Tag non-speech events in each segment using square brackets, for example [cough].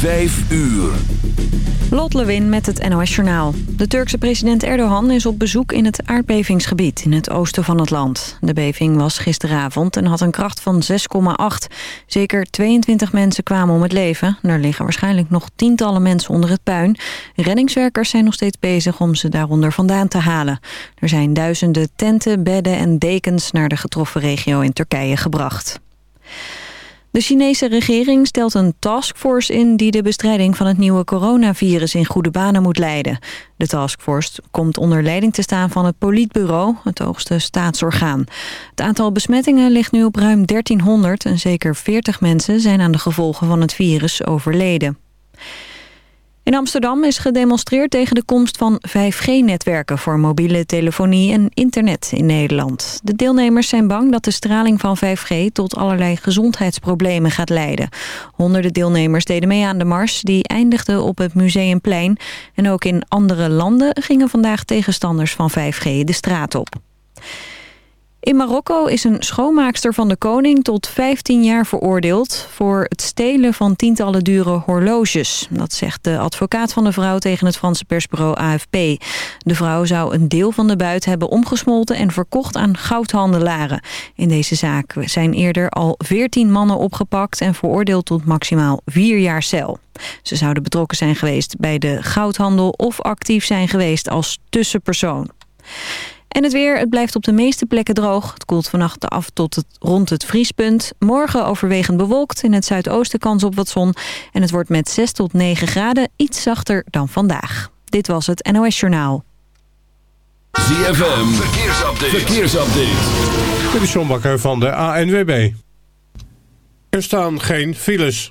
5 uur. Lot Lewin met het NOS Journaal. De Turkse president Erdogan is op bezoek in het aardbevingsgebied in het oosten van het land. De beving was gisteravond en had een kracht van 6,8. Zeker 22 mensen kwamen om het leven. Er liggen waarschijnlijk nog tientallen mensen onder het puin. Reddingswerkers zijn nog steeds bezig om ze daaronder vandaan te halen. Er zijn duizenden tenten, bedden en dekens naar de getroffen regio in Turkije gebracht. De Chinese regering stelt een taskforce in... die de bestrijding van het nieuwe coronavirus in goede banen moet leiden. De taskforce komt onder leiding te staan van het Politbureau... het hoogste staatsorgaan. Het aantal besmettingen ligt nu op ruim 1300... en zeker 40 mensen zijn aan de gevolgen van het virus overleden. In Amsterdam is gedemonstreerd tegen de komst van 5G-netwerken voor mobiele telefonie en internet in Nederland. De deelnemers zijn bang dat de straling van 5G tot allerlei gezondheidsproblemen gaat leiden. Honderden deelnemers deden mee aan de mars, die eindigde op het Museumplein. En ook in andere landen gingen vandaag tegenstanders van 5G de straat op. In Marokko is een schoonmaakster van de koning tot 15 jaar veroordeeld... voor het stelen van tientallen dure horloges. Dat zegt de advocaat van de vrouw tegen het Franse persbureau AFP. De vrouw zou een deel van de buit hebben omgesmolten... en verkocht aan goudhandelaren. In deze zaak zijn eerder al 14 mannen opgepakt... en veroordeeld tot maximaal 4 jaar cel. Ze zouden betrokken zijn geweest bij de goudhandel... of actief zijn geweest als tussenpersoon. En het weer, het blijft op de meeste plekken droog. Het koelt vannacht af tot het, rond het vriespunt. Morgen overwegend bewolkt. In het zuidoosten kans op wat zon. En het wordt met 6 tot 9 graden iets zachter dan vandaag. Dit was het NOS Journaal. ZFM, verkeersupdate. verkeersupdate. Dit is John Bakker van de ANWB. Er staan geen files.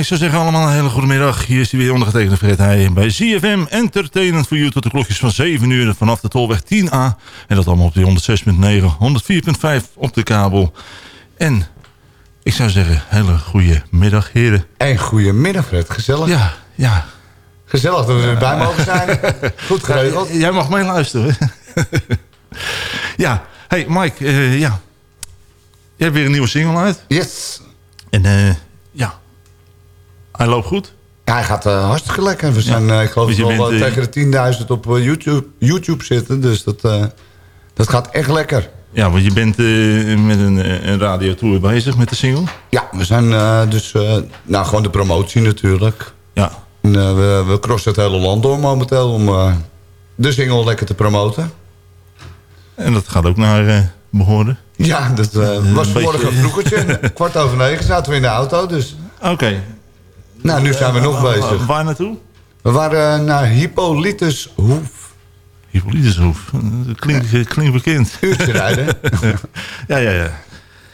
Ik zou zeggen allemaal een hele goede middag. Hier is hij weer ondergetekende Fred Heij bij ZFM Entertainment voor u tot de klokjes van 7 uur vanaf de Tolweg 10A. En dat allemaal op die 106.9, 104.5 op de kabel. En ik zou zeggen, hele goede middag heren. En goede middag Fred, gezellig. Ja, ja. Gezellig dat we er bij mogen zijn. [laughs] Goed geregeld. Ja, jij mag mee luisteren. [laughs] ja, hey Mike, uh, ja. Je hebt weer een nieuwe single uit. Yes. En uh, ja, hij loopt goed. Ja, hij gaat uh, hartstikke lekker. We zijn, ja. ik geloof we wel tegen de 10.000 op YouTube, YouTube zitten. Dus dat, dat gaat echt lekker. Ja, want je bent met een, een radiotour bezig met de single. Ja, we zijn dus... nou, gewoon de promotie natuurlijk. Ja. En, we, we crossen het hele land door momenteel om de single lekker te promoten. En dat gaat ook naar behoren? Ja, dat was vanmorgen een vroegertje. [laughs] Kwart over negen zaten we in de auto. Dus. Oké. Okay. Nou, nu zijn we nog uh, bezig. Waar naartoe? We waren naar Hippolytushoef. Hippolytushoef. Dat klinkt, klinkt bekend. [laughs] Uurtje rijden. [laughs] ja, ja, ja.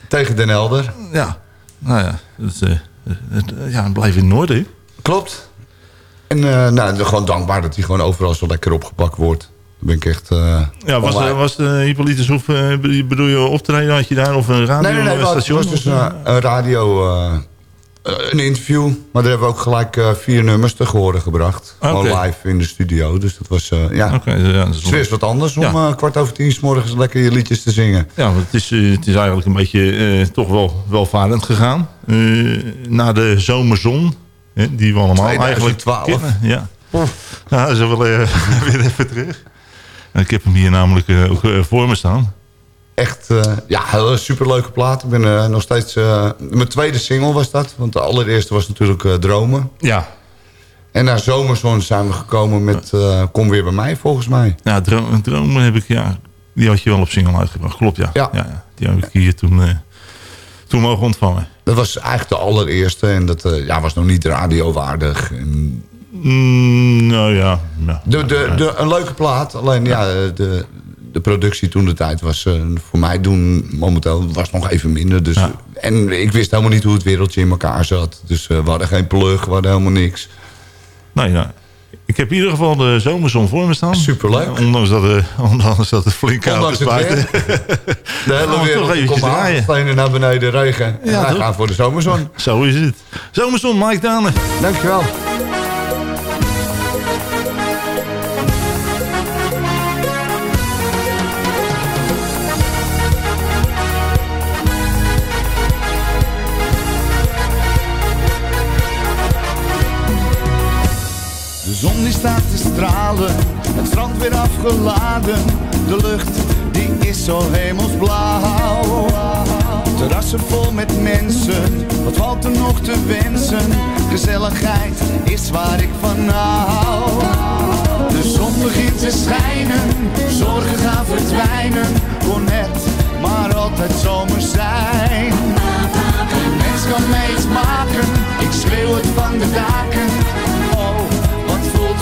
Tegen Den Helder. Ja. Nou ja, het, uh, het, ja, blijft in het noorden. Klopt. En nou, gewoon dankbaar dat hij gewoon overal zo lekker opgepakt wordt ben ik echt... Uh, ja, was, was de Hippolytus Hoef, bedoel je optreden had je daar of een radio nee, nee, nee? Het was dus een radio, een interview. Maar daar hebben we ook gelijk vier nummers te horen gebracht. Okay. Gewoon live in de studio. Dus dat was, ja, okay, ja dat is wat anders om ja. kwart over tien s morgens lekker je liedjes te zingen. Ja, want het is, het is eigenlijk een beetje toch wel welvarend gegaan. na de zomerzon, die we allemaal 2012. eigenlijk kennen. Ja. Nou, is [laughs] wel weer even terug. Ik heb hem hier namelijk uh, ook uh, voor me staan. Echt, uh, ja, een superleuke plaat. Ik ben nog steeds... mijn tweede single was dat. Want de allereerste was natuurlijk Dromen. Ja. En naar Zomerzon zijn we gekomen met Kom Weer Bij Mij, volgens mij. Ja, Dromen, dromen heb ik, ja... Die had je wel op single uitgebracht, klopt, ja. Ja. ja die heb ik hier toen, toen mogen ontvangen. Dat was eigenlijk de allereerste. En dat ja, was nog niet radiowaardig. En Mm, nou ja. ja. De, de, de, een leuke plaat. Alleen ja, de, de productie toen de tijd was uh, voor mij doen momenteel was nog even minder. Dus, ja. En ik wist helemaal niet hoe het wereldje in elkaar zat. Dus uh, we hadden geen plug, we hadden helemaal niks. Nou ja, ik heb in ieder geval de zomerzon voor me staan. Superleuk. Ja, ondanks, dat, uh, ondanks dat het flink koud is buiten. De hele wereld komt aan, naar beneden regen. Ja, en wij gaan voor de zomerzon. Zo is het. Zomerzon, Mike Dane. Dankjewel. Die staat te stralen, het strand weer afgeladen. De lucht die is zo hemelsblauw. Terrassen vol met mensen, wat valt er nog te wensen? Gezelligheid is waar ik van hou. De zon begint te schijnen, zorgen gaan verdwijnen. Kon net maar altijd zomer zijn. Een mens kan mij iets maken, ik schreeuw het van de daken.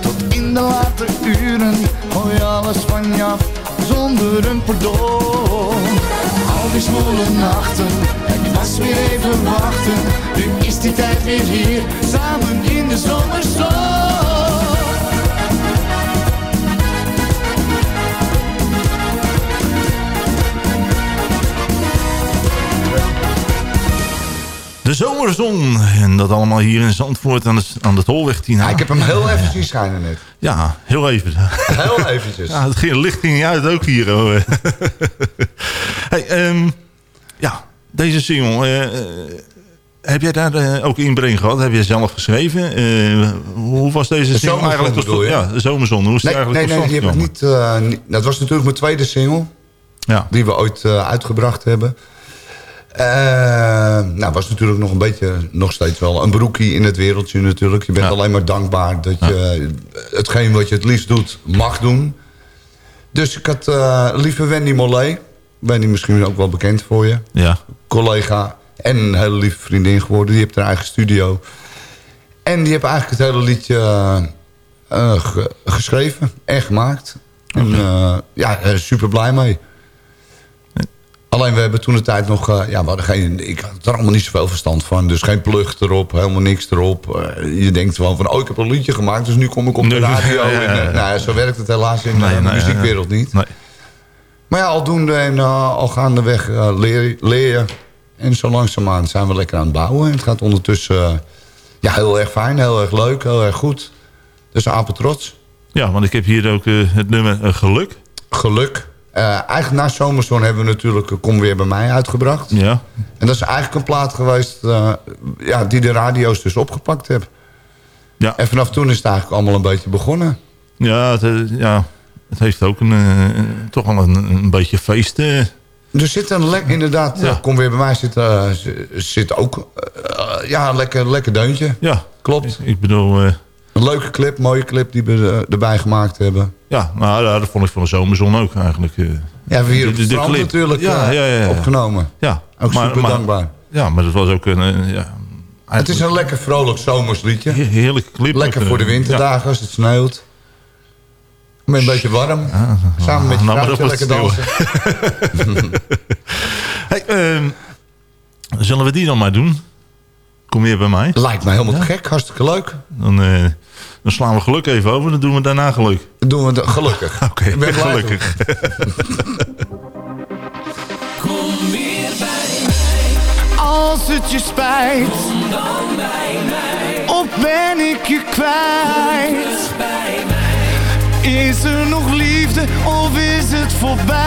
Tot in de late uren. Gooi alles van je zonder een pardon. Al die smolle nachten, het was weer even wachten. Nu is die tijd weer hier, samen in de zomerzon. De zomerzon. En dat allemaal hier in Zandvoort aan de, aan de Tolweg 10 Ja, ik heb hem heel even zien schijnen net. Ja, heel even. Heel eventjes. Ja, het ging, licht ging niet uit ook hier. hoor. [laughs] hey, ehm, ja, deze single. eh, eh, heb jij daar eh, ook inbreng gehad? Heb jij zelf geschreven? Hoe was deze De single eigenlijk? tot- bedoel? Ja, de zomerzon. Hoe is die Nee, nee, eigenlijk nee, tot die heb ik niet, niet- Dat was natuurlijk mijn tweede single. Ja. Die we ooit uitgebracht hebben. Eh, nou, was natuurlijk nog een beetje, nog steeds wel een broekie in het wereldje natuurlijk. Je bent alleen maar dankbaar dat je hetgeen wat je het liefst doet, mag doen. Dus ik had eh, lieve Wendy Mollet. Wendy misschien ook wel bekend voor je. Ja. Collega en een hele lieve vriendin geworden. Die heeft haar eigen studio. En die heeft eigenlijk het hele liedje eh, ge- geschreven en gemaakt. En ja, super blij mee. Alleen we hebben toen de tijd nog... eh, ja, we hadden geen, ik had er allemaal niet zoveel verstand van. Dus geen plug erop, helemaal niks erop. Eh, je denkt gewoon van, oh, ik heb een liedje gemaakt... dus nu kom ik op de radio. ja, [laughs] ja, ja. En, eh, nou, zo werkt het helaas in Nee, eh, de nee, muziekwereld niet. Nee. Maar ja, aldoende en al gaandeweg leer, leer je. En zo langzaamaan zijn we lekker aan het bouwen. En het gaat ondertussen ja, heel erg fijn, heel erg leuk, heel erg goed. Dus apen trots. Ja, want ik heb hier ook eh, het nummer eh, Geluk. Geluk. Uh, eigenlijk na Zomerzon hebben we natuurlijk uh, Kom Weer Bij Mij uitgebracht. Ja. En dat is eigenlijk een plaat geweest uh, ja, die de radio's dus opgepakt hebben. Ja. En vanaf toen is het eigenlijk allemaal een beetje begonnen. Ja, het, ja, het heeft ook een, toch wel een, een beetje feest. Uh. Er zit een lekker, inderdaad, ja. kom weer bij mij, zit, zit ook ja, een lekker, lekker deuntje. Ja, klopt. Ik, ik bedoel... Een leuke clip, mooie clip die we erbij gemaakt hebben. Ja, nou, dat vond ik van de zomerzon ook eigenlijk. Ja, we hebben hier op de, de, de natuurlijk ja, ja, ja, opgenomen. Ja, ook maar, super maar, dankbaar. Ja, maar dat was ook een... Ja, het is een lekker vrolijk zomersliedje. Heerlijke clip. Lekker voor de winterdagen als het sneeuwt. Met een beetje warm. Samen met je nou, vrouwtje lekker dansen. [laughs] hey, uh, zullen we die dan maar doen? Kom je bij mij? Lijkt me helemaal ja. gek, hartstikke leuk. Dan, uh, dan, slaan we geluk even over, dan doen we daarna geluk. Dan doen we de, gelukkig. [laughs] Oké, okay, ben gelukkig. Kom weer bij mij. Als het je spijt. Kom dan bij mij. Of ben ik je kwijt? Bij mij. Is er nog liefde of is het voorbij?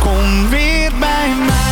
Kom weer bij mij.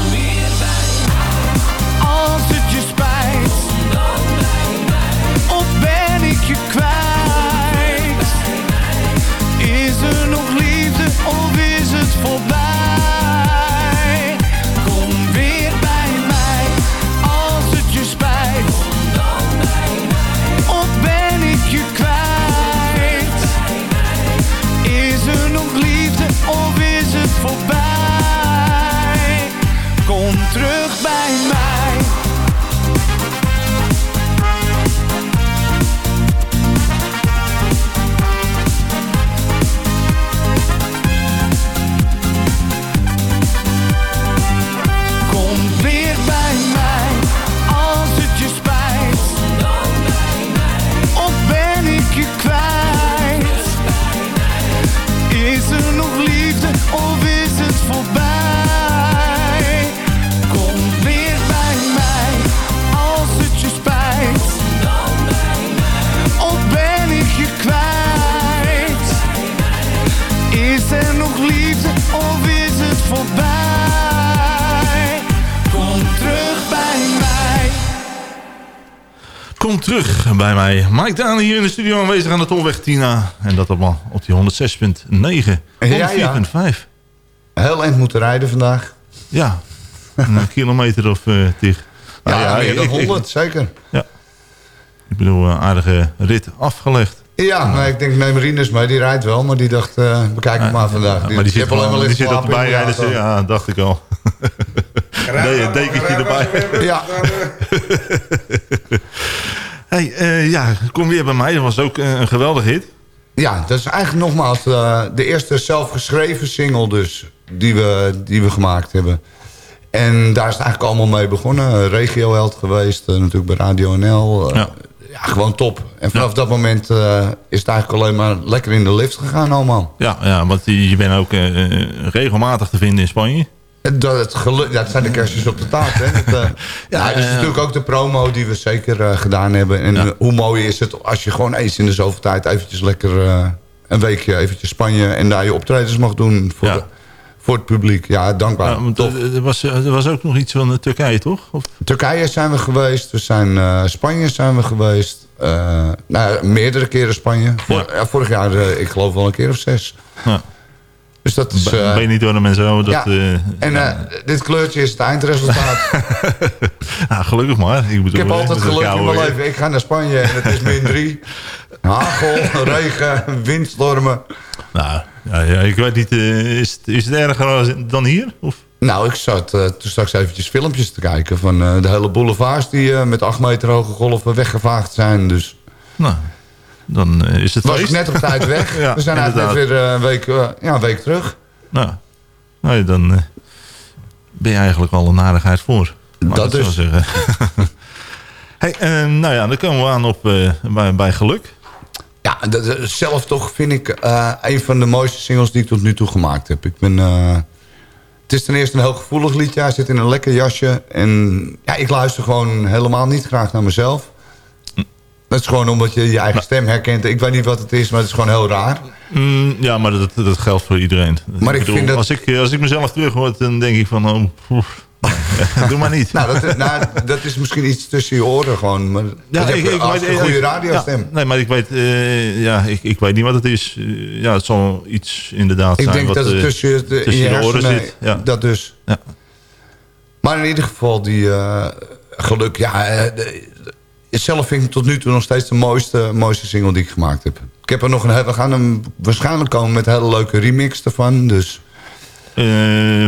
Als het je spijt, of ben ik je kwijt? Is er nog liefde of is het voorbij? Kom terug bij mij. Mike Daan hier in de studio aanwezig aan de Tolweg Tina. En dat allemaal op die 106.9. 104.5. Heel eind moeten rijden vandaag. Ja, een [laughs] kilometer of uh, tig. Ja, meer dan ik- ik- 100, zeker. Ja. Ik bedoel, een aardige rit afgelegd. Ja, maar ik denk neem Rinus mee, die rijdt wel, maar die dacht, eh bekijk hem maar vandaag. maar die zit, maar die liggen zit op de in bijrijden. Ja, dacht ik al. [laughs] Nee, een dekentje erbij. Ja. [laughs] Hey, eh, ja, kom weer bij mij. Dat was ook eh, een geweldige hit. Ja, dat is eigenlijk nogmaals eh, de eerste zelfgeschreven single dus, die we, die we gemaakt hebben. En daar is het eigenlijk allemaal mee begonnen. Regioheld geweest, natuurlijk bij Radio NL. Ja. ja, gewoon top. En vanaf dat moment is het eigenlijk alleen maar lekker in de lift gegaan allemaal. Ja, ja want je bent ook regelmatig te vinden in Spanje. Dat, het geluk, ja, het zijn de kerstjes op de taart. Hè? Dat, eh, [laughs] ja, het is eh, natuurlijk ook de promo die we zeker eh, gedaan hebben. En eh, hoe mooi is het als je gewoon eens in de zoveel tijd eventjes lekker een weekje eventjes Spanje en daar je optredens mag doen voor, de- voor het publiek. Ja, dankbaar. Ja, er, was, er was ook nog iets van Turkije, toch? Of? Turkije zijn we geweest, we zijn Spanje zijn we geweest. Nou, meerdere keren Spanje. Vor- ja, vorig jaar, ik geloof wel een keer of zes. Ja. Dus dat is... Ben- eh, ben je niet door de mensen zo? Dat, ja. eh, en eh, dit kleurtje is het eindresultaat. [laughs] nou, gelukkig maar. Ik, bedoel, Ik heb altijd geluk in mijn leven. Ik ga naar Spanje en het is min drie. [laughs] Hagel, regen, windstormen. Nou, ja, ja, ik weet niet, is, het, is het erger dan hier? Of? Nou, ik zat toen straks eventjes filmpjes te kijken... van de hele boulevards die met acht meter hoge golven weggevaagd zijn. Dus Nou, dan eh, is het was ik net op tijd weg. [laughs] Ja, We zijn eigenlijk net weer eh, een, week, eh, ja, een week terug. Nou, nou, dan ben je eigenlijk al een narigheid voor. Mag Dat het dus. [laughs] hey, nou ja, dan komen we aan op, bij, bij geluk. Ja, dat, zelf toch vind ik een van de mooiste singles die ik tot nu toe gemaakt heb. Ik ben... het is ten eerste een heel gevoelig liedje. Hij zit in een lekker jasje. En ja, ik luister gewoon helemaal niet graag naar mezelf. Dat is gewoon omdat je je eigen stem herkent. Ik weet niet wat het is, maar het is gewoon heel raar. Mm, ja, maar dat, dat geldt voor iedereen. Maar ik vind dat- als, ik, als ik mezelf terug hoor, dan denk ik van... Oh, poef. [laughs] doe maar niet. Nou, dat, nou, dat is misschien iets tussen je oren gewoon. Maar ja, ik, ik, weet- een goede ik- radiostem. ja, nee, maar ik weet, eh, ja, ik, ik weet niet wat het is. Eh, ja, het zal iets inderdaad Ik zijn denk wat dat het eh, tussen, je- de, tussen je oren zit. Ja. Dat dus. Ja. Maar in ieder geval, die eh, geluk. Ja, eh, de- zelf vind ik tot nu toe nog steeds de mooiste, mooiste single die ik gemaakt heb. Ik heb er nog een, we gaan hem waarschijnlijk komen met een hele leuke remix ervan. Dus, Eh,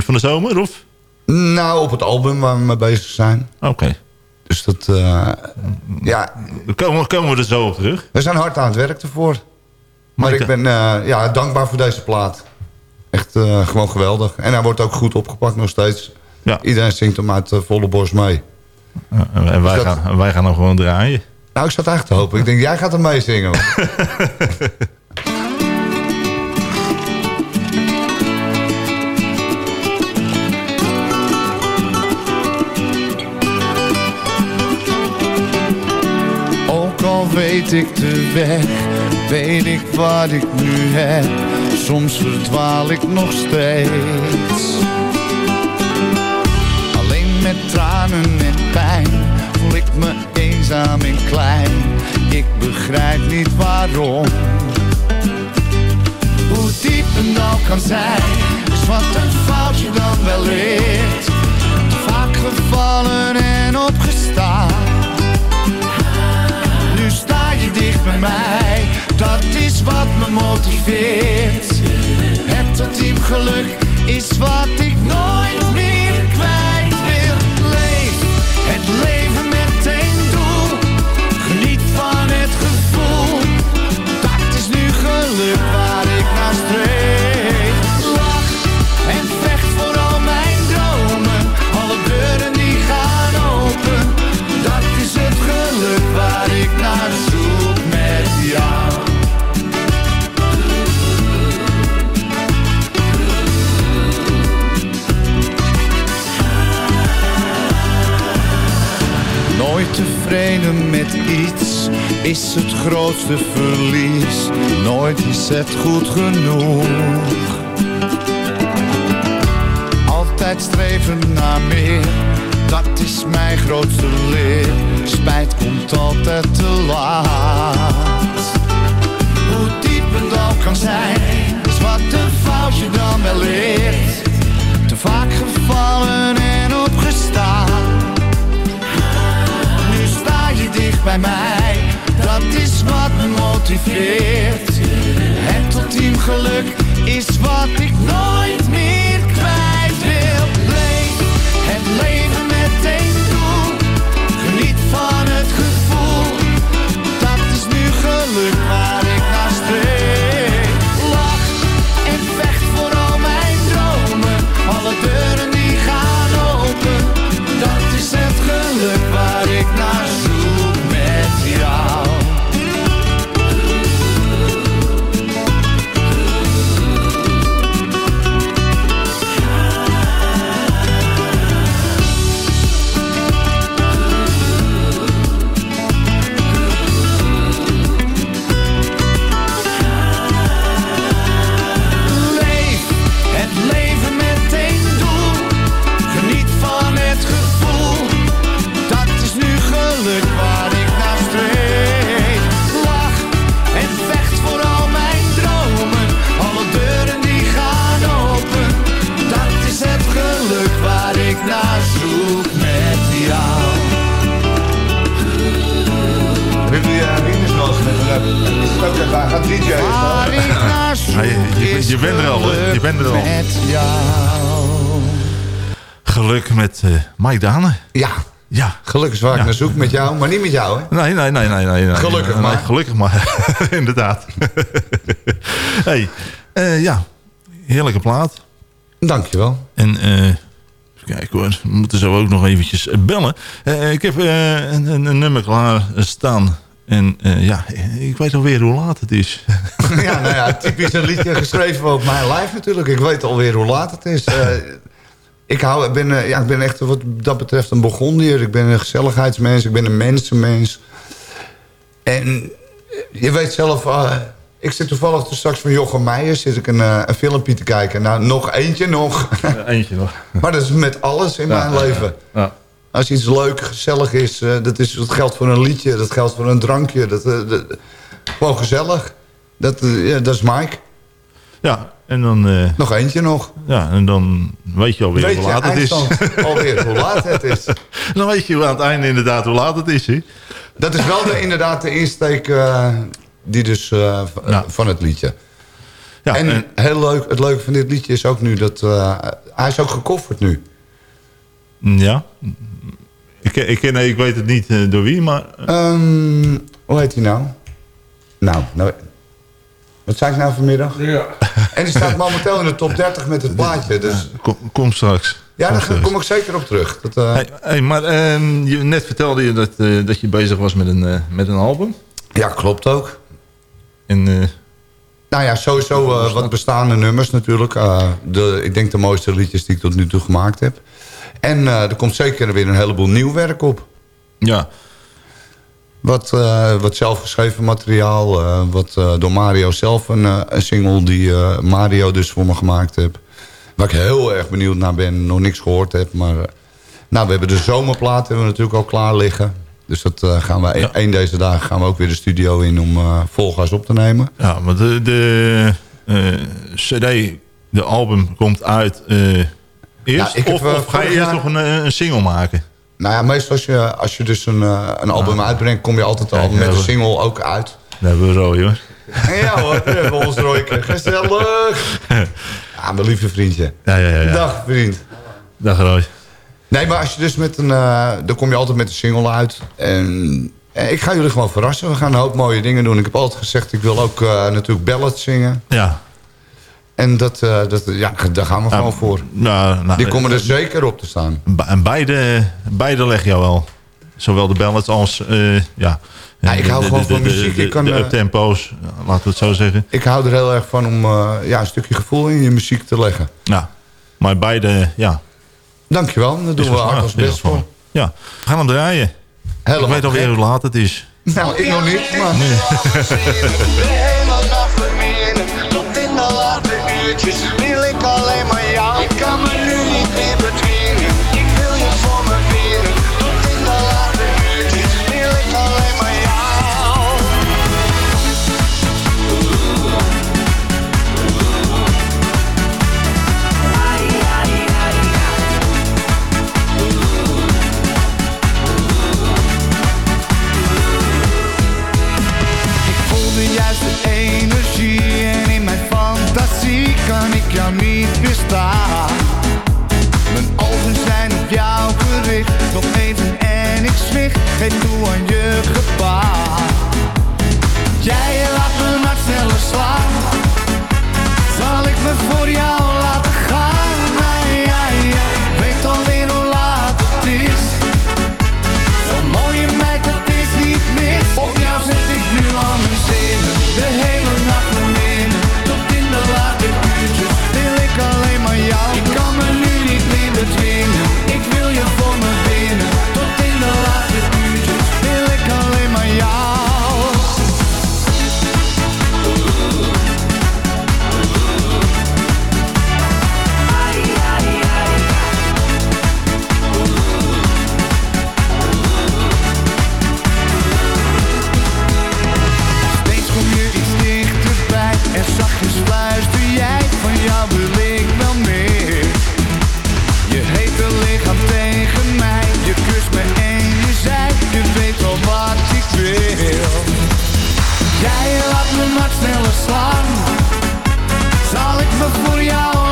van de zomer, of? nou, op het album waar we mee bezig zijn. Oké. Dus dat, eh, ja, komen, komen we er zo op terug. we zijn hard aan het werk ervoor. Maar Mike- ik ben eh, ja, dankbaar voor deze plaat. Echt gewoon geweldig. En hij wordt ook goed opgepakt nog steeds. Ja. Iedereen zingt hem uit volle borst mee. Eh, en wij, gaan, wij gaan hem gewoon draaien. Nou, ik zat echt te hopen. Ik denk, jij gaat hem meezingen. [laughs] Ook al weet ik de weg, weet ik wat ik nu heb. Soms verdwaal ik nog steeds met tranen en pijn voel ik me eenzaam en klein. Ik begrijp niet waarom. Hoe diep een dal kan zijn, is wat een foutje dan wel leert. Vaak gevallen en opgestaan. Nu sta je dicht bij mij, dat is wat me motiveert. Het ultiem geluk is wat ik grootste verlies. Nooit is het goed genoeg. Altijd streven naar meer, dat is mijn grootste leer. Spijt komt altijd te laat. Hoe diep een dal kan zijn, is wat een foutje dan wel leert. Te vaak gevallen en opgestaan. Nu sta je dicht bij mij, dat is wat me motiveert. Het ultiem geluk is wat ik nooit meer waar ik Ja. naar zoek met jou, maar niet met jou, hè? Nee, nee, nee, nee. nee, nee. Gelukkig Nee, maar. gelukkig maar. [laughs] Inderdaad. [laughs] hey, eh, ja, heerlijke plaat. Dankjewel. En eh kijken hoor, we moeten zo ook nog eventjes eh, bellen. Eh, ik heb eh, een, een, een nummer klaar staan. En eh, ja, ik weet alweer hoe laat het is. [laughs] Ja, nou ja, typisch een liedje geschreven op mijn live natuurlijk. Ik weet alweer hoe laat het is. Ik, hou, ik, ben, eh, ja, ik ben echt wat dat betreft een begondier. Ik ben een gezelligheidsmens, ik ben een mensenmens. En eh, je weet zelf... eh, ik zit toevallig dus straks van Jochem Meijer... zit ik een, een filmpje te kijken. Nou, nog eentje nog. Eentje nog. [laughs] maar dat is met alles in mijn leven. Ja. Als iets leuk, gezellig is, dat, is, dat geldt voor een liedje, dat geldt voor een drankje. Dat, dat- gewoon gezellig. Dat, ja, dat is Mike. Ja, en dan, eh, Nog eentje nog. ja, en dan weet je alweer Weet hoe laat het is. [laughs] alweer hoe laat het is. [laughs] dan weet je aan het einde inderdaad hoe laat het is. Hè? Dat is wel de, inderdaad de insteek eh, die dus, eh, van het liedje. Ja, en en- heel leuk, het leuke van dit liedje is ook nu dat... hij is ook gekofferd nu. Ja. Ik, ik, ken, ik weet het niet door wie, maar... Ehm, hoe heet hij nou? Nou, nou... Wat zei ik nou vanmiddag? Ja. En die staat momenteel in de top 30 met het plaatje. Dus Kom, kom straks. ja, Kom daar kom ik zeker op terug. Dat, eh, Hey, hey, maar ehm, je, net vertelde je dat, eh, dat je bezig was met een, eh, met een album. Ja, klopt ook. En, eh, Nou ja, sowieso eh, wat bestaande nummers natuurlijk. Eh, de, ik denk de mooiste liedjes die ik tot nu toe gemaakt heb. En eh, er komt zeker weer een heleboel nieuw werk op. ja. Wat, eh, wat zelfgeschreven materiaal. eh, wat eh, door Mario zelf een, een single die Mario dus voor me gemaakt heeft. Waar ik heel erg benieuwd naar ben. Nog niks gehoord heb. Maar nou, we hebben de zomerplaat hebben we natuurlijk al klaar liggen. Dus dat gaan we een deze dagen gaan we ook weer de studio in om volgas op te nemen. Ja, maar de, de cd, de album komt uit eerst? Ja, heb, of, ga je eerst nog een, een single maken? Nou ja, meestal als je, als je dus een, eh, een album uitbrengt... kom je altijd al met een single ook uit. Daar hebben we zo, jongens. Ja hoor, we hebben ons. Gezellig. [laughs] Ja, mijn lieve vriendje. Ja, ja, ja. Dag vriend. Dag Roy. Nee, maar als je dus met een... eh, dan kom je altijd met een single uit. En, en ik ga jullie gewoon verrassen. We gaan een hoop mooie dingen doen. Ik heb altijd gezegd, ik wil ook eh, natuurlijk ballads zingen. Ja. En dat, eh, dat, ja, daar gaan we Ja, gewoon voor. Nou, nou, Die komen er eh, zeker op te staan. En beide, beide leg je wel. Zowel de ballads als... eh, ja, ik hou de- gewoon de- van de- muziek. De, Ik kan, de uptempo's, laten we het zo zeggen. Ik hou er heel erg van om ja, een stukje gevoel in je muziek te leggen. Ja. Maar beide, ja. Dankjewel, daar doen we hard ons best voor. Ja, we gaan hem draaien. Helemaal ik weet alweer hoe laat het is. Nou, ik nog niet, maar... [laughs] late uurtjes wil ik alleen maar jou. Ik kan Mijn ogen zijn op jou gericht, nog even en ik zwicht, geef toe aan je gebaar. Jij laat me maar sneller slaan, zal ik me voor jou slaan Zal ik me voor jou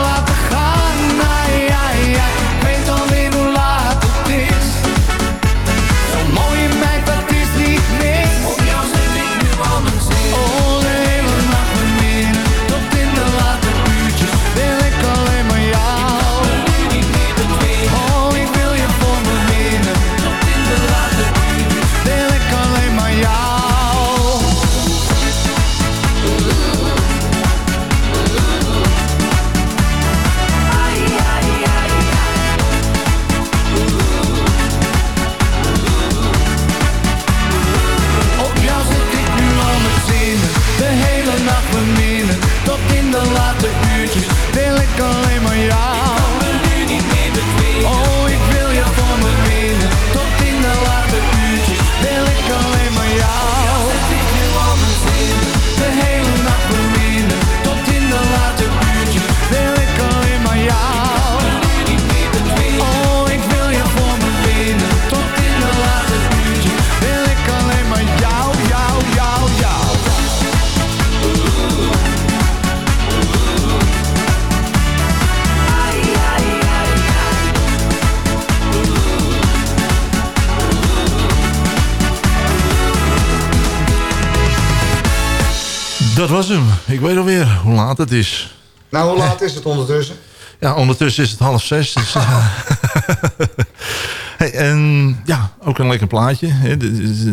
het is. Nou, hoe laat is het ondertussen? Ja, ondertussen is het half zes. Dus, eh, [laughs] hey, en ja, ook een lekker plaatje.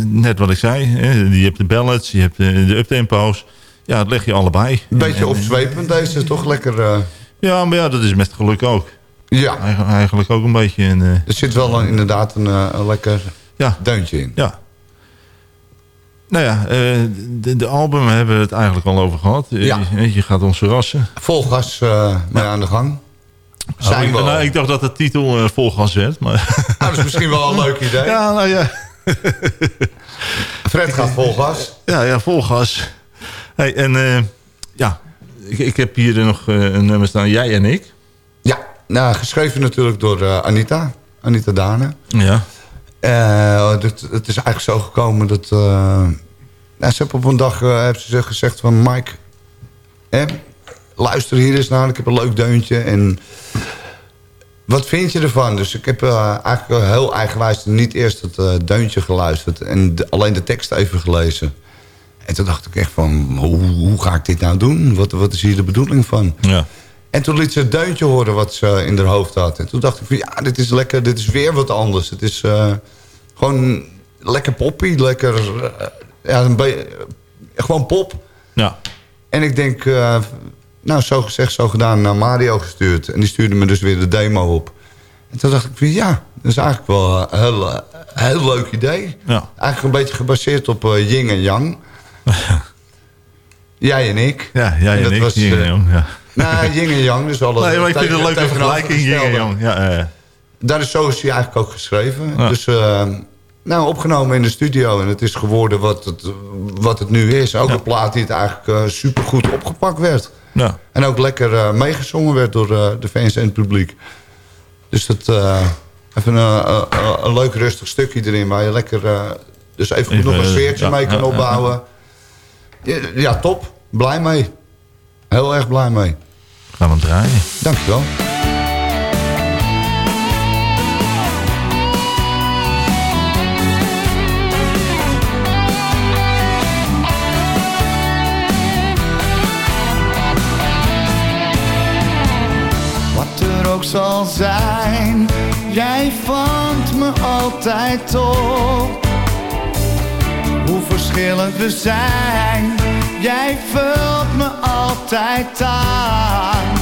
Net wat ik zei. Hè. Je hebt de ballads, je hebt de, uptempo's. Ja, dat leg je allebei. Een beetje En- opzwepend deze, toch lekker... eh, Ja, maar ja, dat is met geluk ook. Ja. Eigen- Eigenlijk ook een beetje. En, eh, Er zit wel een, inderdaad een, een lekker Ja. deuntje in. ja. Nou ja, eh, de, de album hebben we het eigenlijk al over gehad. Eh, Ja. Je, je gaat ons verrassen. Vol gas eh, mee aan de gang. Zijn Oh, ik, we nou, ik dacht dat de titel eh, vol gas werd. Maar Nou, dat is misschien wel een leuk idee. [laughs] ja, nou ja. Fred gaat vol gas. Ja, ja, vol gas. Hey, en ja, ik, ik heb hier nog een nummer staan. Jij en ik. Ja, nou, geschreven natuurlijk door Anita. Anita Dane. Ja. Eh, het, het is eigenlijk zo gekomen dat... eh, nou, ze op een dag eh, heeft ze gezegd van... Mike, luister hier eens naar. Ik heb een leuk deuntje. En wat vind je ervan? Dus ik heb eigenlijk heel eigenwijs niet eerst het deuntje geluisterd. En alleen de tekst even gelezen. En toen dacht ik echt van... Hoe, hoe ga ik dit nou doen? Wat, wat is hier de bedoeling van? Ja. En toen liet ze het deuntje horen wat ze in haar hoofd had. En toen dacht ik van ja, dit is lekker, dit is weer wat anders. Het is eh, gewoon lekker poppy, lekker, eh, ja, een gewoon pop. Ja. En ik denk, eh, nou zo gezegd, zo gedaan, naar Mario gestuurd. En die stuurde me dus weer de demo op. En toen dacht ik van ja, dat is eigenlijk wel een heel, heel leuk idee. Ja. Eigenlijk een beetje gebaseerd op yin en yang. [laughs] Jij en ik. Ja, jij en dat ik. was, Yin en yang, ja. Nou, yin en yang, dus alle Nee, maar ik vind het een leuke vergelijking. Yin en tegenovergestelde. yang. Ja, Daar is zo is hij eigenlijk ook geschreven. Ja. Dus eh, nou, opgenomen in de studio. En het is geworden wat het, wat het nu is. Ook een plaat die het eigenlijk eh, supergoed opgepakt werd. ja. En ook lekker eh, meegezongen werd door de fans en het publiek. Dus dat even een, een leuk rustig stukje erin. Waar je lekker dus even, nog een sfeertje ja, mee kan opbouwen. Ja, ja, top. Blij mee. Heel erg blij mee. We hem draaien. Dankjewel. Wat er ook zal zijn, jij vangt me altijd op. Hoe verschillend we zijn, jij vult me altijd aan.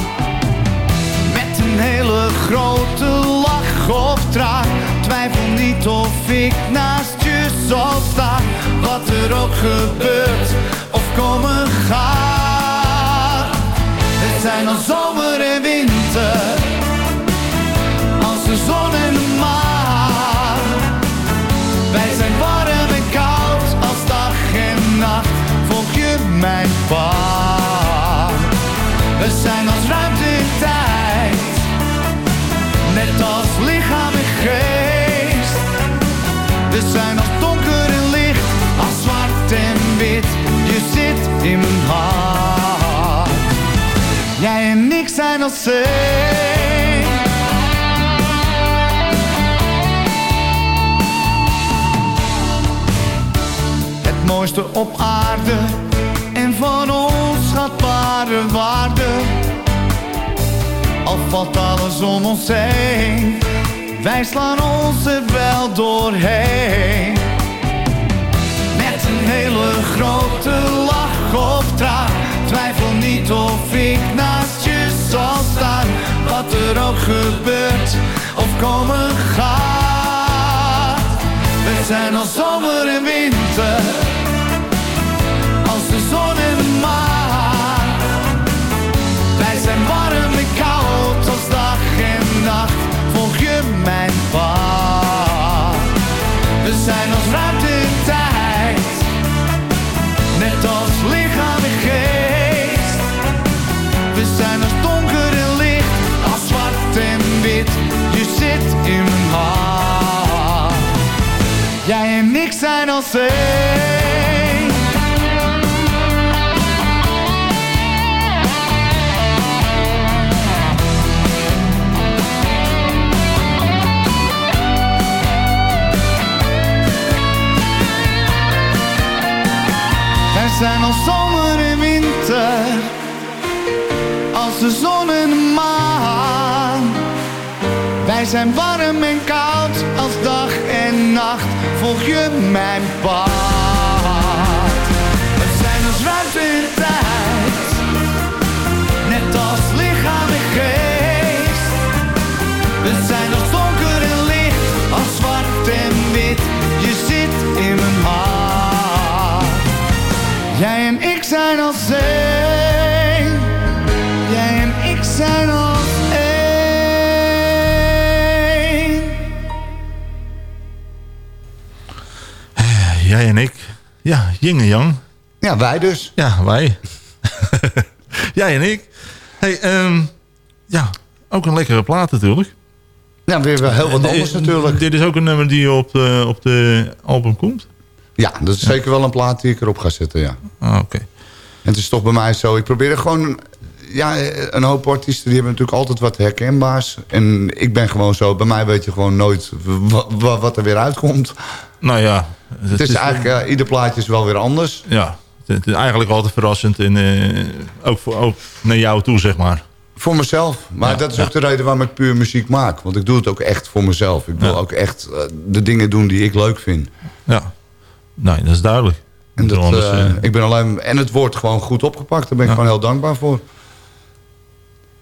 Met een hele grote lach of traan. Twijfel niet of ik naast je zal staan. Wat er ook gebeurt of komen gaat. Het zijn al zomer en winter. Mijn pad. We zijn als ruimte en tijd. Net als lichaam en geest. We zijn als donker en licht. Als zwart en wit. Je zit in mijn hart. Jij en ik zijn als zee. Mooiste op aarde Al valt alles om ons heen, wij slaan ons er wel doorheen. Met een hele grote lach of traan, twijfel niet of ik naast je zal staan. Wat er ook gebeurt of komen gaat. We zijn al zomer en winter, één. Wij zijn als zomer en winter, als de zon en maan. Wij zijn warm en koud als dag volg je mijn pad. Jij en ik. Ja, yin en yang. Ja, wij dus. Ja, wij. [laughs] Jij en ik. Hey, ehm, ja, ook een lekkere plaat natuurlijk. Ja, weer wel heel wat En, anders eh, natuurlijk. Dit is ook een nummer die op de, op de album komt? Ja, dat is zeker wel een plaat die ik erop ga zetten, ja. Ah, oké. En het is toch bij mij zo, ik probeer er gewoon... Ja, een hoop artiesten die hebben natuurlijk altijd wat herkenbaars. En ik ben gewoon zo, bij mij weet je gewoon nooit wa- wa- wat er weer uitkomt. Nou ja. Het, is, eigenlijk, ja, ieder plaatje is wel weer anders. Ja, het is eigenlijk altijd verrassend. En eh, ook, voor, ook naar jou toe, zeg maar. Voor mezelf. Maar Ja, dat is ja. ook de reden waarom ik puur muziek maak. Want ik doe het ook echt voor mezelf. Ik wil Ja. ook echt eh, de dingen doen die ik leuk vind. Ja. Nee, dat is duidelijk. En, dat, Anders, eh, eh, ik ben alleen, en het wordt gewoon goed opgepakt. Daar ben ik gewoon heel dankbaar voor.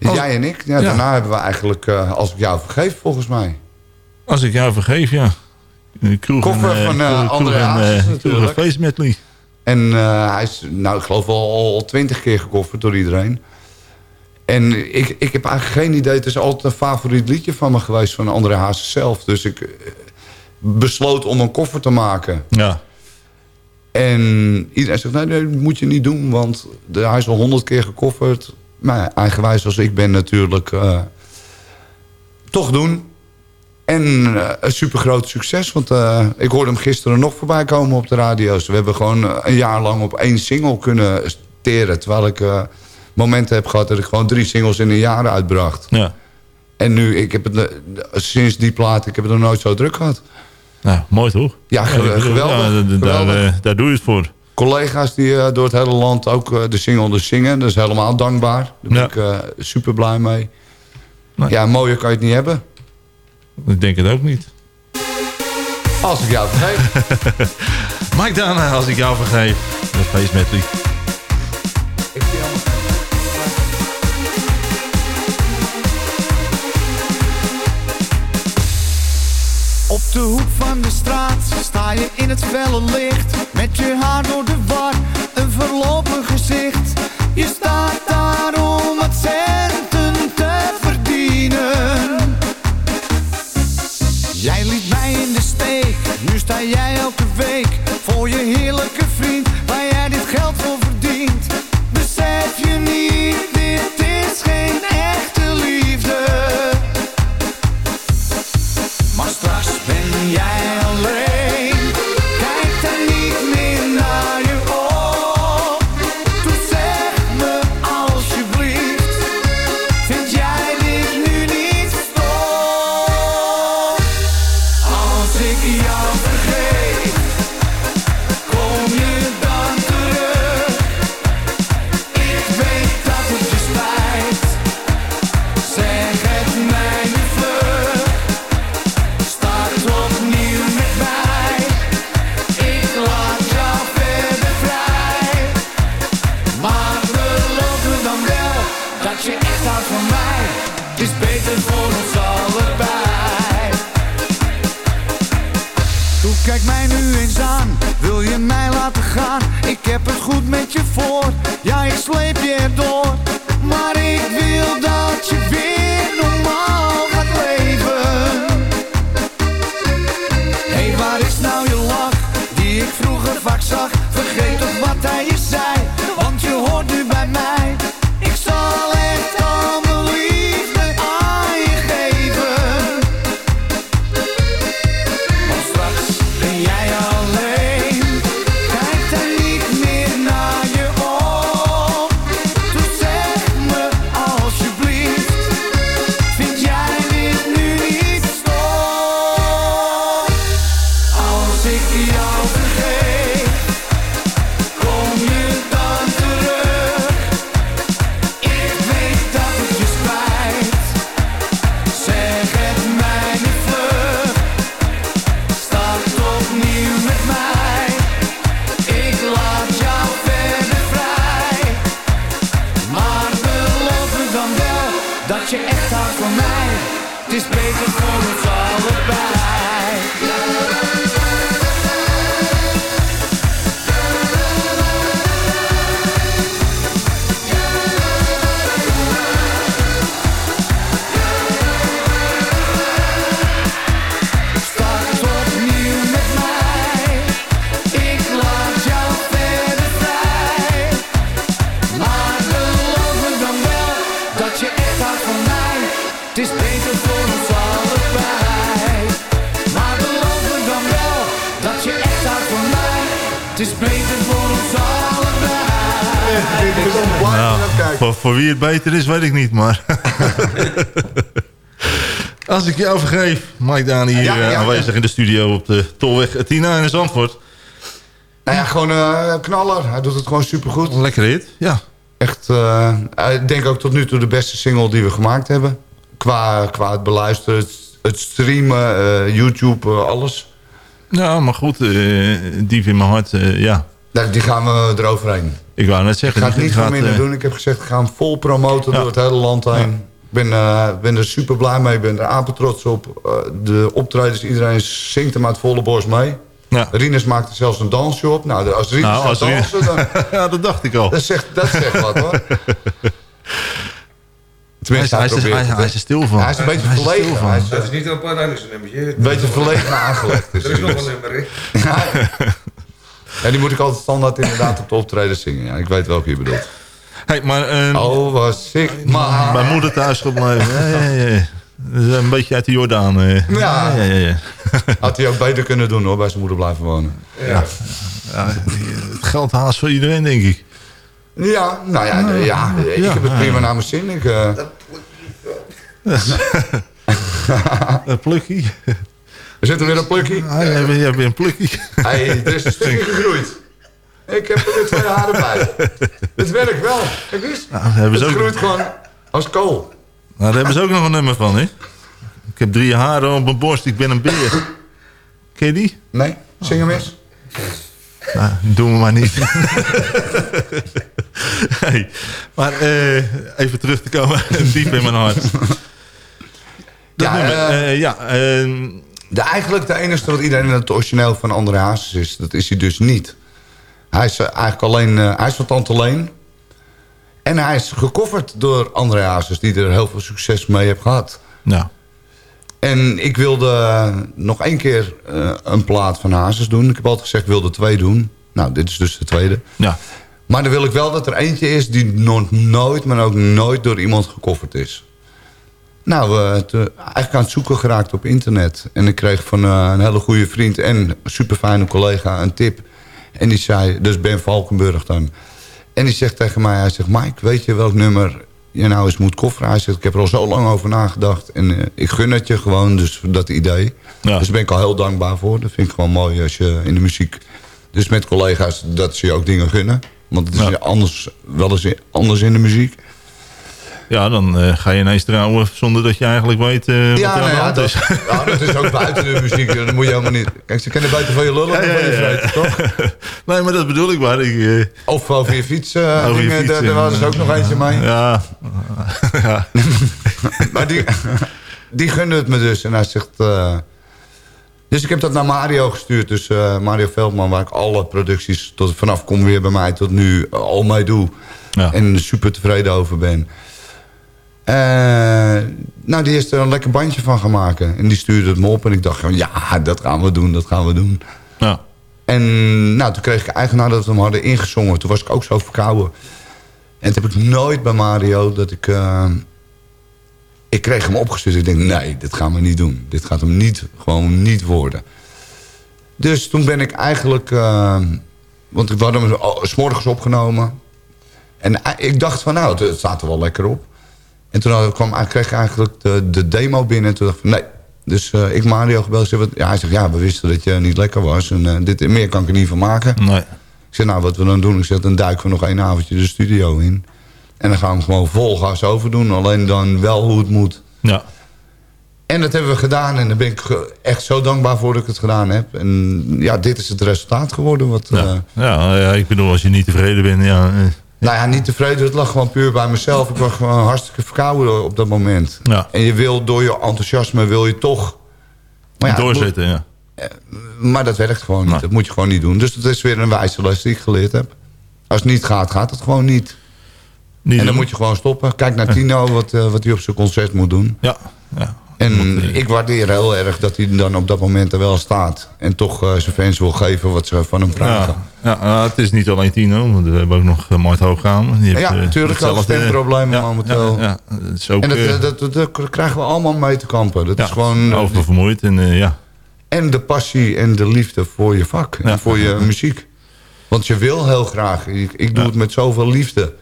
Als- Jij en ik, ja, Ja. daarna hebben we eigenlijk, eh, als ik jou vergeef volgens mij. Als ik jou vergeef, ja. Eh, Kroeg Koffer en, eh, van, eh, André Hazes natuurlijk. en feestmedley. En hij is, nou, ik geloof wel al twintig keer gekofferd door iedereen. En ik, ik heb eigenlijk geen idee. Het is altijd een favoriet liedje van me geweest van André Hazes zelf. Dus ik besloot om een koffer te maken. Ja. En iedereen zegt, nee, nee, dat moet je niet doen. Want hij is al honderd keer gekofferd. Maar eigenwijs als ik ben natuurlijk... toch doen. En eh, een super groot succes. Want eh, ik hoorde hem gisteren nog voorbij komen op de radio's. We hebben gewoon eh, een jaar lang op één single kunnen teren. Terwijl ik momenten heb gehad dat ik gewoon drie singles in een jaar uitbracht. Ja. En nu, ik heb het, sinds die plaat, ik heb het nog nooit zo druk gehad. Nou, mooi toch? Ja, geweldig, daar, daar doe je het voor. Collega's die door het hele land ook de single dus zingen. Dat is helemaal dankbaar. Daar ben Ja. ik super blij mee. Nee. Ja, mooier kan je het niet hebben. Ik denk het ook niet. Als ik jou vergeet. [laughs] Mike Dana, als ik jou vergeef. De feestmedley. Op de hoek van de straat sta je in het felle licht. Met je haar door de war, een verlopen gezicht. Beter is, weet ik niet, maar... [laughs] Als ik jou vergeef, Mike Daan hier Ja, ja, eh, ja. aanwezig in de studio op de Tolweg Tina in Zandvoort. Nou ja, gewoon eh, een knaller. Hij doet het gewoon supergoed. Lekker hit, ja. Echt, eh, ik denk ook tot nu toe de beste single die we gemaakt hebben. Qua, qua het beluisteren, het, het streamen, eh, YouTube, eh, alles. Ja, maar goed, eh, diep in mijn hart, eh, ja. Nou, die gaan we eroverheen. Ik wou net Ik zeggen... ga het niet voor minder eh, doen. Ik heb gezegd, ik ga hem vol promoten Ja. door het hele land heen. Ik ben, eh, ben er super blij mee. Ik ben er apen trots op. Eh, de optredens, iedereen zingt hem uit volle borst mee. Ja. Rinus maakte zelfs een dansje op. Nou, als Rinus Nou, gaat als Rinus- dansen, dan, [laughs] ja, dat dacht ik al. dat, zegt, dat zegt wat hoor. Hij is, Tenminste, hij, hij, hij is er stil van. Hij is een beetje er verlegen. van. Hij is, Dat is niet op een nummertje. een beetje verlegen aangelegd. Is Er is nog Rinus. een nummer, [laughs] Ja, die moet ik altijd standaard inderdaad op de optreden zingen. Ja, ik weet welke je bedoelt. Hey, maar eh, Oh, was ik maar... mijn moeder thuis gebleven. Ja, ja, ja. Dat is een beetje uit de Jordaan. eh. Ja. ja, ja, ja. Had hij ook beter kunnen doen hoor, bij zijn moeder blijven wonen. Ja, het geldt haast voor iedereen, denk ik. Ja, nou ja, ja, ik heb het prima naar mijn zin. Ik, eh, Een plukkie. [laughs] zit er weer een plukkie. Ah, jij, bent, jij bent een plukkie. Hey, er is een stukje gegroeid. Ik heb er weer twee haren bij. Het werkt wel. Kijk eens. Nou, hebben Het ze ook, groeit gewoon als kool. nou, daar hebben ze ook nog een nummer van, hè? Ik heb drie haren op mijn borst, ik ben een beer. Ken je die? Nee, zing hem eens. Nou, doen we maar niet. hey, maar eh, even terug te komen, [laughs] diep in mijn hart. Dat Ja, nummer, eh, eh, ja De, eigenlijk de enige wat iedereen het origineel van André Hazes is, dat is hij dus niet. Hij is eh, eigenlijk alleen, eh, hij is van Tante Leen. En hij is gecoverd door André Hazes, die er heel veel succes mee heeft gehad. nou, En ik wilde eh, nog één keer een plaat van Hazes doen. Ik heb altijd gezegd, ik wilde twee doen. Nou, dit is dus de tweede. ja. Maar dan wil ik wel dat er eentje is die nog nooit, maar ook nooit door iemand gecoverd is. Nou, eh, te- eigenlijk aan het zoeken geraakt op internet. En ik kreeg van eh, een hele goede vriend en een super fijne collega een tip. En die zei, dus Ben Valkenburg dan. En die zegt tegen mij, hij zegt, Mike, weet je welk nummer je nou eens moet kofferen? Hij zegt, ik heb er al zo lang over nagedacht. En eh, ik gun het je gewoon, dus dat idee. Ja. Dus daar ben ik al heel dankbaar voor. Dat vind ik gewoon mooi als je in de muziek... Dus met collega's, dat ze je ook dingen gunnen. Want het is Ja. anders, wel eens anders in de muziek. Ja, dan eh, ga je ineens trouwen zonder dat je eigenlijk weet wat er aan de ja, dat, is. ja, dat is ook buiten de muziek. Dat moet je helemaal niet... Kijk, ze kennen buiten van je lullen, Ja, je vreten, toch? [laughs] nee, maar dat bedoel ik maar. Ik, eh, Of over je fiets Over je fiets, daar, waren ze ook nog eentje mee. ja, [laughs] ja. Maar die, die gunde het me dus. En hij zegt... dus ik heb dat naar Mario gestuurd. Dus Mario Veldman, waar ik alle producties tot vanaf kom weer bij mij tot nu al mee doe. Ja. En super tevreden over ben. Eh, nou, die is er een lekker bandje van gaan maken. En die stuurde het me op. En ik dacht, gewoon, ja, dat gaan we doen, dat gaan we doen. ja. En nou, toen kreeg ik eigenlijk nadat we hem hadden ingezongen... toen was ik ook zo verkouden. En toen heb ik nooit bij Mario dat ik... eh, ik kreeg hem opgestuurd. Ik denk, nee, dit gaan we niet doen. Dit gaat hem niet, gewoon niet worden. Dus toen ben ik eigenlijk... eh, want we hadden hem al- 's morgens opgenomen. En ik dacht van, nou, het, het staat er wel lekker op. En toen kwam, ik kreeg ik eigenlijk de, de demo binnen. En toen dacht ik van, nee. Dus eh, ik Mario gebeld. Zei, wat- Ja, hij zegt, ja, we wisten dat je niet lekker was. En eh, dit, meer kan ik er niet van maken. Nee. Ik zei, nou, wat we dan doen, ik zeg, dan duiken we nog één avondje de studio in. En dan gaan we hem gewoon vol gas over doen. Alleen dan wel hoe het moet. Ja. En dat hebben we gedaan. En daar ben ik echt zo dankbaar voor dat ik het gedaan heb. En ja, dit is het resultaat geworden. Wat, eh, Ja. Ja, ja, ik bedoel, als je niet tevreden bent, ja... eh, nou ja, niet tevreden. Het lag gewoon puur bij mezelf. Ik was gewoon hartstikke verkouden op dat moment. Ja. En je wil door je enthousiasme wil je toch... Maar ja, moet- doorzetten, ja. Maar dat werkt gewoon niet. Dat moet je gewoon niet doen. Dus dat is weer een wijze les die ik geleerd heb. Als het niet gaat, gaat het gewoon niet. Niet en dan doen. moet je gewoon stoppen. Kijk naar Tino, wat, eh, wat hij op zijn concert moet doen. Ja, ja. En ik waardeer heel erg dat hij dan op dat moment er wel staat. En toch eh, zijn fans wil geven wat ze van hem vragen. Ja, ja, het is niet alleen Tino, want we hebben ook nog uh, Mart Hooggaan. Die heeft, Ja, eh, natuurlijk ook hetzelfde- stemproblemen ja, momenteel. Ja, dat is ook en dat, eh, eh, dat, dat, dat krijgen we allemaal mee te kampen. Dat is gewoon... eh, oververmoeid. En, eh, ja. En de passie en de liefde voor je vak. En voor je muziek. Want je wil heel graag. Ik, ik doe het met zoveel liefde.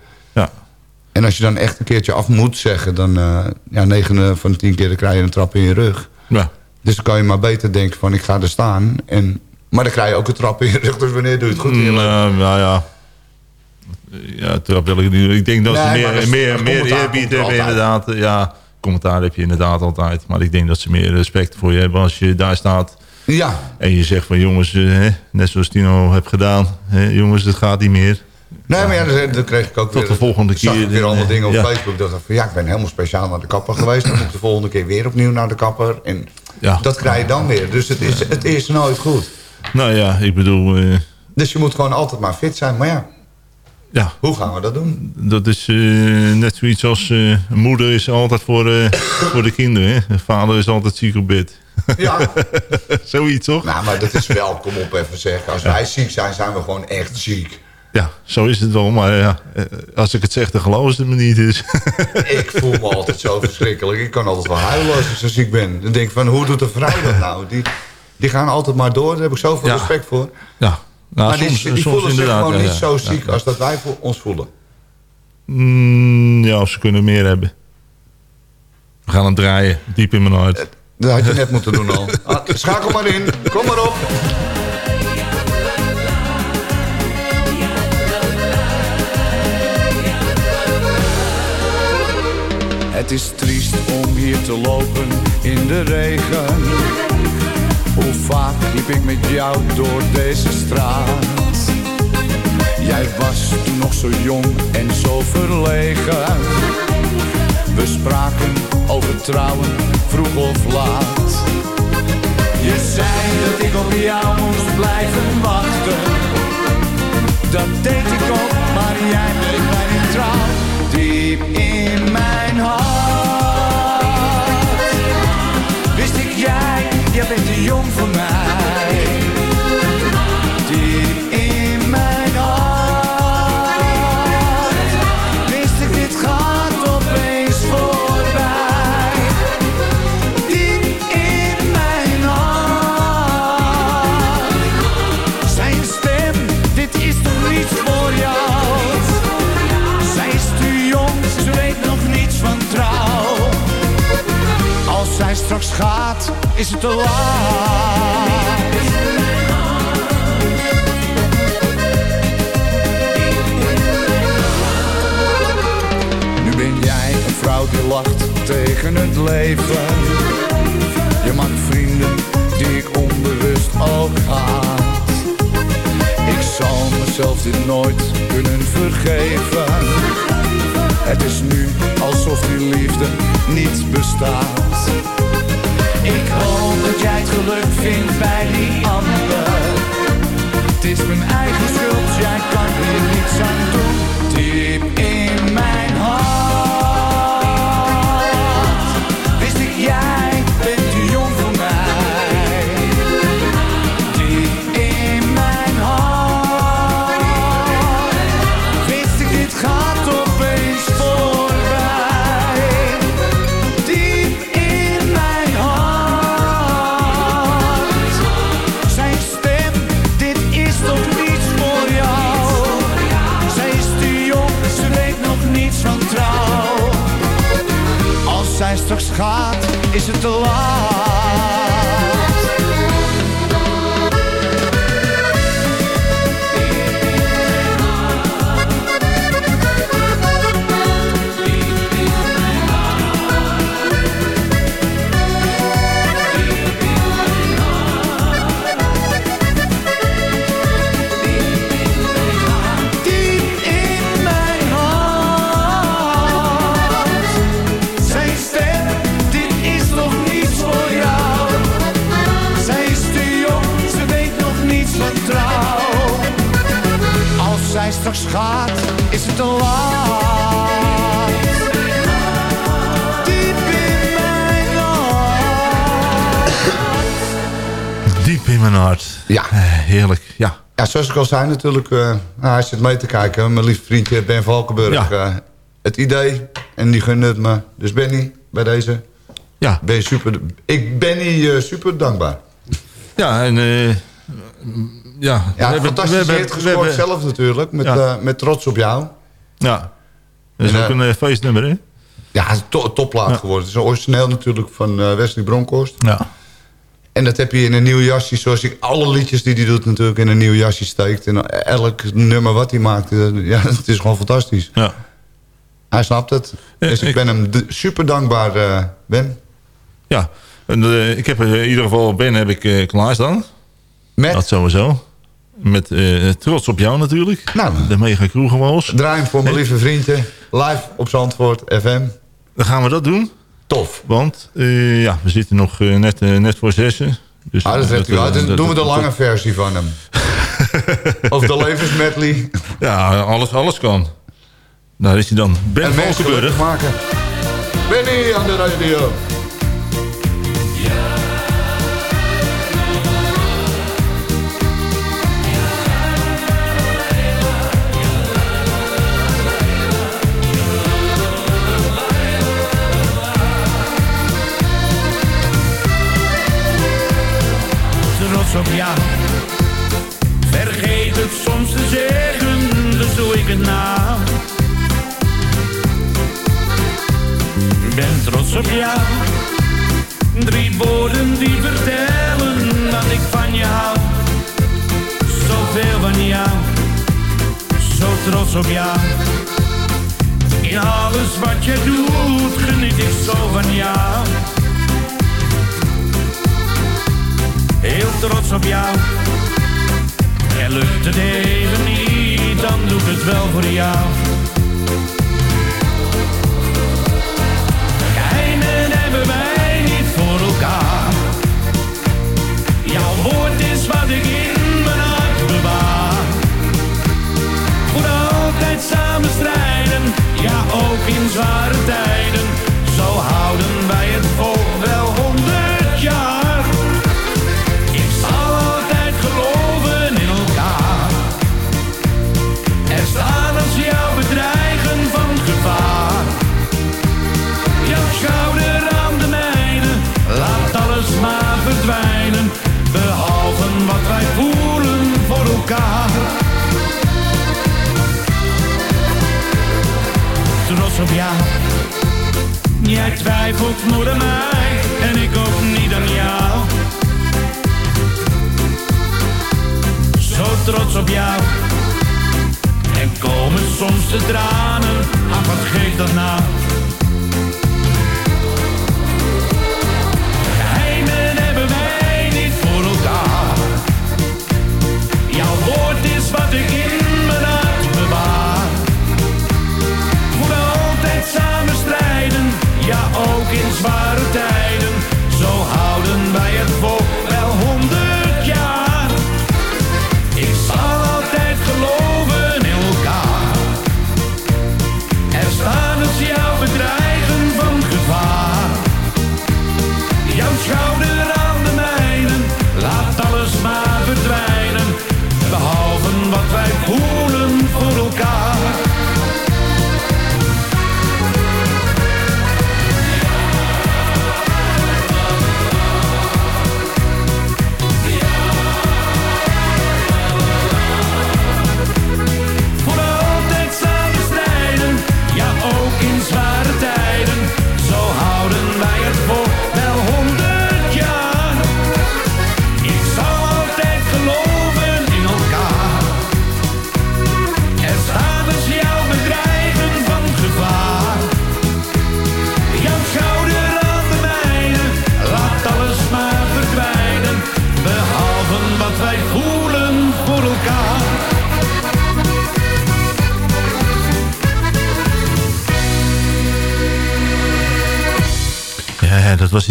En als je dan echt een keertje af moet zeggen... dan uh, ja, 9 van de 10 keer dan krijg je een trap in je rug. Ja. Dus dan kan je maar beter denken van ik ga er staan. En, maar dan krijg je ook een trap in je rug. Dus wanneer doe je het goed Mm, eh, nou ja. Ja, trap wil ik niet. Ik denk dat Nee, ze meer, is- meer, meer eerbied er hebben inderdaad. Ja, commentaar heb je inderdaad altijd. Maar ik denk dat ze meer respect voor je hebben als je daar staat. Ja. En je zegt van jongens, eh, hè, net zoals Tino heeft gedaan. Hè, jongens, het gaat niet meer. Nee, maar ja, dan, kreeg ik ook Tot weer... de volgende zag keer, ik weer eh, allemaal dingen op ja. Facebook. Dat ik van, ja, ik ben helemaal speciaal naar de kapper geweest. Dan moet ik de volgende keer weer opnieuw naar de kapper. En Ja. dat krijg je dan weer. Dus het is, het is nooit goed. Nou ja, ik bedoel... eh, Dus je moet gewoon altijd maar fit zijn. Maar ja, ja, hoe gaan we dat doen? dat is eh, net zoiets als... een moeder is altijd voor, voor de kinderen. Hè? De vader is altijd ziek op bed. Ja. [laughs] Zoiets, toch? Nou, maar dat is wel, kom op even zeggen. Als wij ziek zijn, zijn we gewoon echt ziek. Ja, zo is het wel. Maar ja, eh, als ik het zeg, dan geloven ze het me niet. Dus. [laughs] Ik voel me altijd zo verschrikkelijk. Ik kan altijd wel huilen als ik zo ziek ben. Dan denk ik van, hoe doet een vrouw dat nou? Die, die gaan altijd maar door. Daar heb ik zoveel Ja. respect voor. Ja, nou, maar die, soms, die soms voelen zich gewoon ja, niet ja. zo ziek als dat wij vo- ons voelen. Mm, ja, ze kunnen meer hebben. We gaan het draaien, diep in mijn hart. Dat had je net moeten doen al. Ah, Schakel maar in. Kom maar op. Het is triest om hier te lopen in de regen. Hoe vaak liep ik met jou door deze straat? Jij was toen nog zo jong en zo verlegen. We spraken over trouwen, vroeg of laat. Je zei dat ik op jou moest blijven wachten. Dat deed ik ook, maar jij bleef mij niet trouw. Diep in mijn hart jij, bent te jong voor mij. Straks gaat, is het te laat. Nu ben jij een vrouw die lacht tegen het leven. Je maakt vrienden die ik onbewust ook haat. Ik zal mezelf dit nooit kunnen vergeven. Het is nu alsof die liefde niet bestaat. Het geluk vindt is het te laat. Mijn hart. Ja. Eh, heerlijk, ja. Ja, zoals ik al zei natuurlijk, eh nou, hij zit mee te kijken. Mijn lieve vriendje Ben Valkenburg. eh, het idee, en die gunde het me. Dus Benny, bij deze. Ja. Ben super, ik ben hier super dankbaar. Ja, en ja, Ja, we fantastisch we hebben- gescoord hebben- zelf natuurlijk. Met, Ja. met Trots op jou. Ja, dat is En, ook een feestnummer, hè? Ja, het is to topplaat geworden. Het is origineel natuurlijk van Wesley Bronkhorst. Ja. En dat heb je in een nieuw jasje, zoals ik alle liedjes die hij doet natuurlijk in een nieuw jasje steekt. En elk nummer wat hij maakt, eh, ja, [laughs] het is gewoon fantastisch. Ja. Hij snapt het. Dus ik, ik- ben hem super dankbaar, eh, Ben. Ja, en, eh, ik heb in ieder geval Ben heb ik klaarstaan. Met? Dat sowieso. Met eh, trots op jou natuurlijk. Nou. De mega kroegenwals. Draai hem voor mijn lieve vriendje. Live op Zandvoort FM. Dan gaan we dat doen. Tof. Want eh, ja, we zitten nog eh, net, eh, net voor zessen. Dus, Ah, dat redt u uit. Dan doen we de lange versie van hem. [laughs] of de levensmedley. Ja, alles, alles kan. Daar is hij dan. Ben Valkenburg. maken. Benny aan de radio. Op. Vergeet het soms te zeggen, dus doe ik het nou. Ben trots op jou. Drie woorden die vertellen dat ik van je hou. Zoveel van jou, zo trots op jou. In alles wat je doet, geniet ik zo van jou. Heel trots op jou. En lukt het even niet, dan doe het wel voor jou.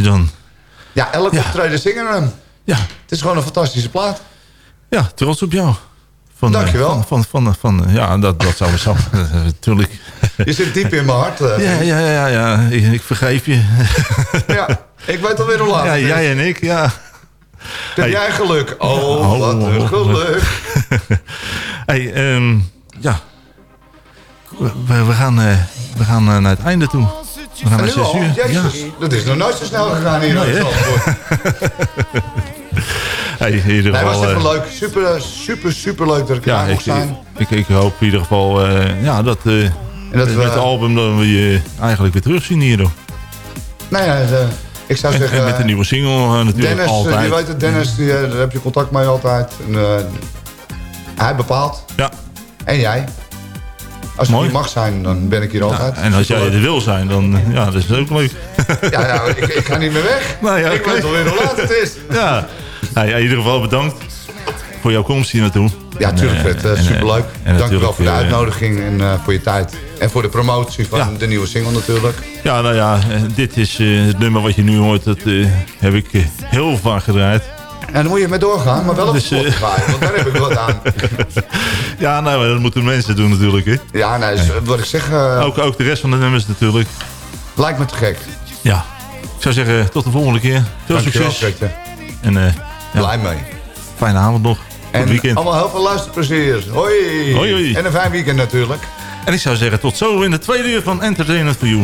Dan. Ja, elke optreden zingen we hem. Ja. Het is gewoon een fantastische plaat. Ja, trots op jou. Van, Dankjewel. eh, Van, van, van, van, eh, ja, dat, dat sowieso. [laughs] Natuurlijk. Je zit diep in mijn hart. eh, Ja, ja, ja, ja. Ik, ik vergeef je. ja. Ik weet alweer hoe laat Ja, is. jij en ik, ja. Heb jij geluk? Oh, wat een geluk. [laughs] hey, ehm, ja. We, we gaan, we gaan naar het einde toe. We gaan naar nu 6 al? uur. Jezus, dat is nog nooit zo snel gegaan hier Nee, in hè? Zandvoort. [laughs] Hey, in ieder Nee, geval... was even eh, leuk. Super, super, super leuk dat ik ja, ik, zijn. ik, ik hoop in ieder geval eh, ja, dat, eh, dat met we- het album dat we je eigenlijk weer terugzien hier. Nou ja, ik zou En, zeggen... en met de nieuwe single natuurlijk Dennis, altijd. je weet het, Dennis, die, daar heb je contact mee altijd. En, eh, hij bepaalt. Ja. En jij. Als je Mooi. niet mag zijn, dan ben ik hier altijd. En als jij er wil zijn, dan ja, dat is ook leuk. [laughs] Ja, nou, ik, ik ga niet meer weg. Nou ja, ik oké. weet alweer hoe laat het is. [laughs] Ja. Nou ja, in ieder geval bedankt voor jouw komst hier naartoe. Ja, tuurlijk En, eh, Fred. eh, eh, superleuk. en Dank je wel voor de uitnodiging en voor je tijd. En voor de promotie van Ja. de nieuwe single natuurlijk. Ja, nou ja, dit is het nummer wat je nu hoort. Dat heb ik heel vaak gedraaid. En dan moet je mee doorgaan, maar wel op Dus, eh, Spotify, want daar heb ik wat aan. [laughs] Ja, nou, dat moeten mensen doen natuurlijk. Hè. Ja, nou, is- wat ik zeg, eh, Ook, ook de rest van de nummers natuurlijk. lijkt me te gek. Ja. Ik zou zeggen, tot de volgende keer. Veel succes. En eh, ja, Blij mee. fijne avond nog. En weekend. allemaal heel veel luisterplezier. Hoi. Hoi, hoi. En een fijn weekend natuurlijk. En ik zou zeggen, tot zo in de tweede uur van Entertainment for You.